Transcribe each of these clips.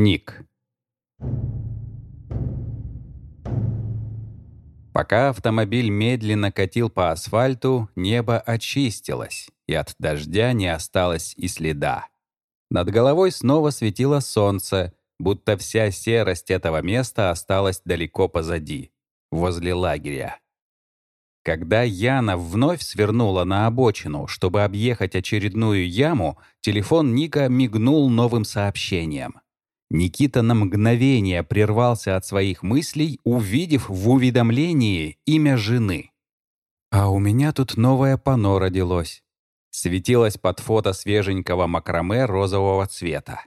Ник. Пока автомобиль медленно катил по асфальту, небо очистилось, и от дождя не осталось и следа. Над головой снова светило солнце, будто вся серость этого места осталась далеко позади, возле лагеря. Когда Яна вновь свернула на обочину, чтобы объехать очередную яму, телефон Ника мигнул новым сообщением. Никита на мгновение прервался от своих мыслей, увидев в уведомлении имя жены. «А у меня тут новое панно родилось». Светилось под фото свеженького макраме розового цвета.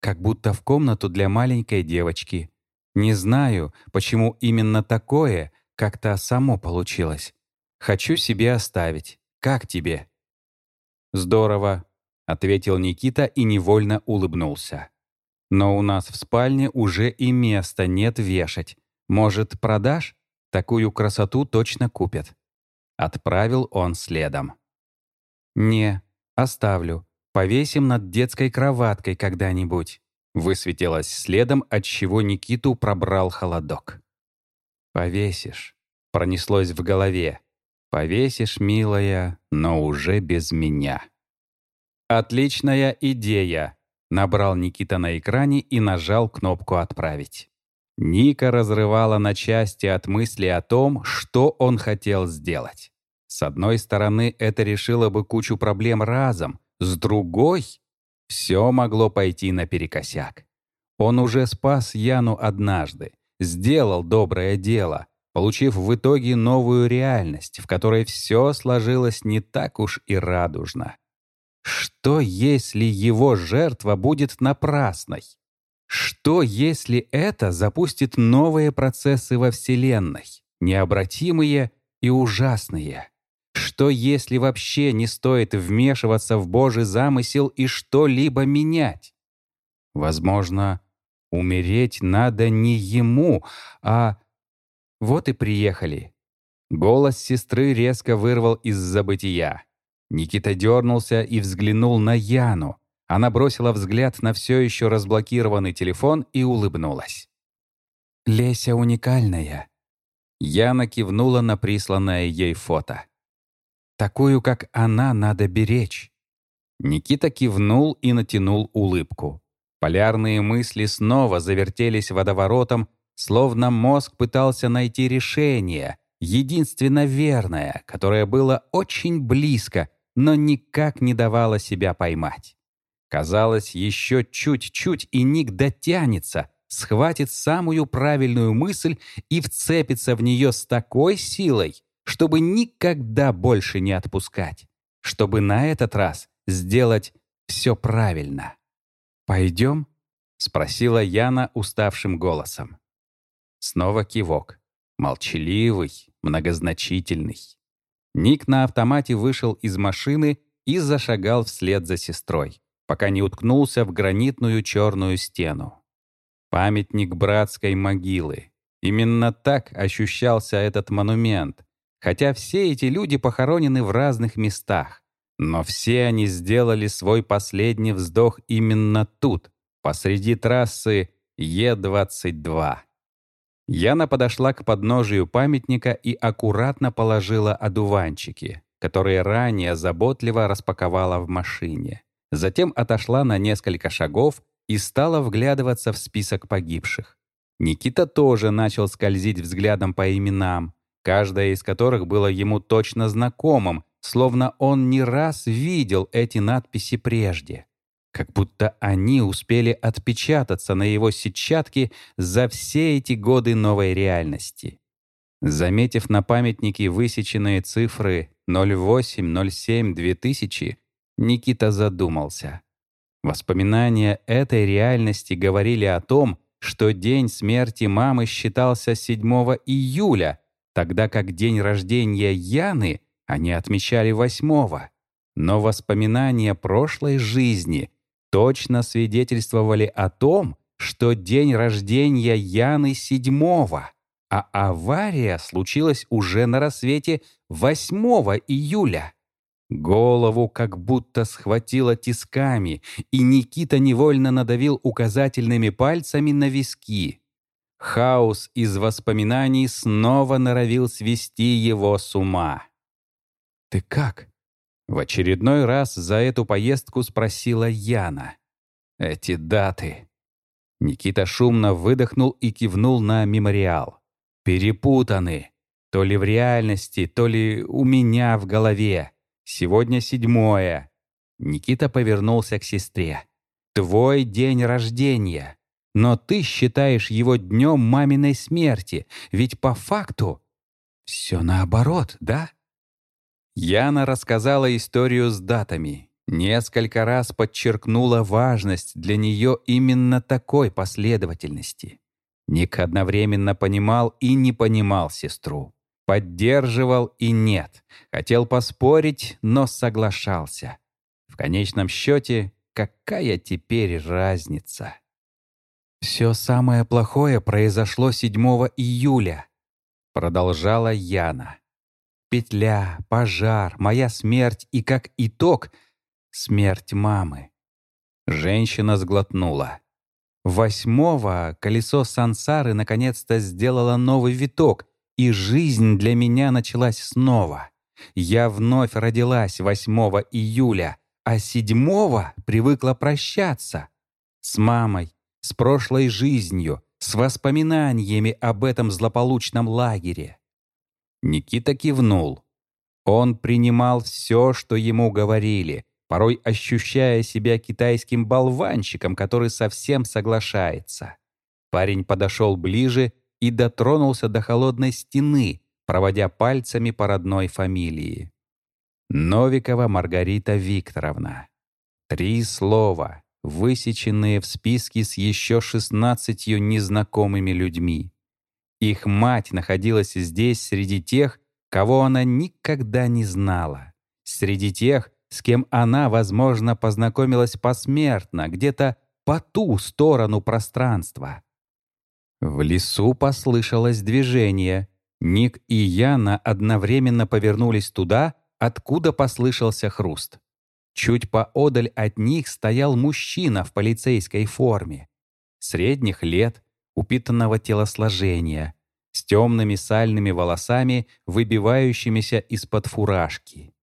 Как будто в комнату для маленькой девочки. Не знаю, почему именно такое, как-то само получилось. Хочу себе оставить. Как тебе?» «Здорово», — ответил Никита и невольно улыбнулся. «Но у нас в спальне уже и места нет вешать. Может, продашь? Такую красоту точно купят». Отправил он следом. «Не, оставлю. Повесим над детской кроваткой когда-нибудь». Высветилось следом, от чего Никиту пробрал холодок. «Повесишь», — пронеслось в голове. «Повесишь, милая, но уже без меня». «Отличная идея», — набрал Никита на экране и нажал кнопку «Отправить». Ника разрывала на части от мысли о том, что он хотел сделать. С одной стороны, это решило бы кучу проблем разом, с другой — все могло пойти наперекосяк. Он уже спас Яну однажды, сделал доброе дело, получив в итоге новую реальность, в которой все сложилось не так уж и радужно. Что, если его жертва будет напрасной? Что, если это запустит новые процессы во Вселенной, необратимые и ужасные? Что, если вообще не стоит вмешиваться в Божий замысел и что-либо менять? Возможно, умереть надо не ему, а вот и приехали. Голос сестры резко вырвал из забытия. Никита дернулся и взглянул на Яну. Она бросила взгляд на все еще разблокированный телефон и улыбнулась. «Леся уникальная». Яна кивнула на присланное ей фото. «Такую, как она, надо беречь». Никита кивнул и натянул улыбку. Полярные мысли снова завертелись водоворотом, Словно мозг пытался найти решение, единственно верное, которое было очень близко, но никак не давало себя поймать. Казалось, еще чуть-чуть, и Ник дотянется, схватит самую правильную мысль и вцепится в нее с такой силой, чтобы никогда больше не отпускать, чтобы на этот раз сделать все правильно. «Пойдем?» — спросила Яна уставшим голосом. Снова кивок. Молчаливый, многозначительный. Ник на автомате вышел из машины и зашагал вслед за сестрой, пока не уткнулся в гранитную черную стену. Памятник братской могилы. Именно так ощущался этот монумент, хотя все эти люди похоронены в разных местах. Но все они сделали свой последний вздох именно тут, посреди трассы Е-22. Яна подошла к подножию памятника и аккуратно положила одуванчики, которые ранее заботливо распаковала в машине. Затем отошла на несколько шагов и стала вглядываться в список погибших. Никита тоже начал скользить взглядом по именам, каждое из которых было ему точно знакомым, словно он не раз видел эти надписи прежде как будто они успели отпечататься на его сетчатке за все эти годы новой реальности. Заметив на памятнике высеченные цифры 0807-2000, Никита задумался. Воспоминания этой реальности говорили о том, что день смерти мамы считался 7 июля, тогда как день рождения Яны они отмечали 8 Но воспоминания прошлой жизни точно свидетельствовали о том, что день рождения Яны седьмого, а авария случилась уже на рассвете 8 июля. Голову как будто схватило тисками, и Никита невольно надавил указательными пальцами на виски. Хаос из воспоминаний снова норовил свести его с ума. «Ты как?» В очередной раз за эту поездку спросила Яна. «Эти даты». Никита шумно выдохнул и кивнул на мемориал. «Перепутаны. То ли в реальности, то ли у меня в голове. Сегодня седьмое». Никита повернулся к сестре. «Твой день рождения. Но ты считаешь его днем маминой смерти, ведь по факту все наоборот, да?» Яна рассказала историю с датами. Несколько раз подчеркнула важность для нее именно такой последовательности. Ник одновременно понимал и не понимал сестру. Поддерживал и нет. Хотел поспорить, но соглашался. В конечном счете, какая теперь разница? «Все самое плохое произошло 7 июля», — продолжала Яна. «Петля, пожар, моя смерть и, как итог, смерть мамы». Женщина сглотнула. Восьмого колесо сансары наконец-то сделало новый виток, и жизнь для меня началась снова. Я вновь родилась 8 июля, а 7 привыкла прощаться. С мамой, с прошлой жизнью, с воспоминаниями об этом злополучном лагере. Никита кивнул. Он принимал все, что ему говорили, порой ощущая себя китайским болванчиком, который совсем соглашается. Парень подошел ближе и дотронулся до холодной стены, проводя пальцами по родной фамилии. Новикова Маргарита Викторовна. Три слова, высеченные в списке с еще шестнадцатью незнакомыми людьми. Их мать находилась здесь среди тех, кого она никогда не знала. Среди тех, с кем она, возможно, познакомилась посмертно, где-то по ту сторону пространства. В лесу послышалось движение. Ник и Яна одновременно повернулись туда, откуда послышался хруст. Чуть поодаль от них стоял мужчина в полицейской форме. Средних лет, упитанного телосложения, с темными сальными волосами, выбивающимися из-под фуражки.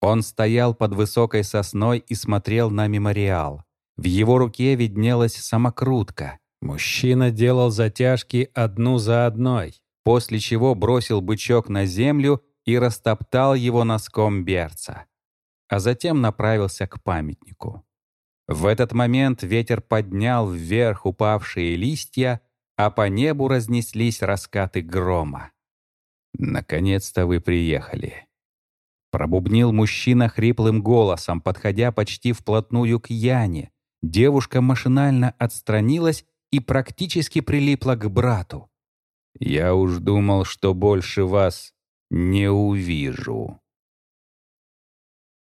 Он стоял под высокой сосной и смотрел на мемориал. В его руке виднелась самокрутка — Мужчина делал затяжки одну за одной, после чего бросил бычок на землю и растоптал его носком берца, а затем направился к памятнику. В этот момент ветер поднял вверх упавшие листья, а по небу разнеслись раскаты грома. «Наконец-то вы приехали», — пробубнил мужчина хриплым голосом, подходя почти вплотную к Яне. Девушка машинально отстранилась и практически прилипла к брату. «Я уж думал, что больше вас не увижу».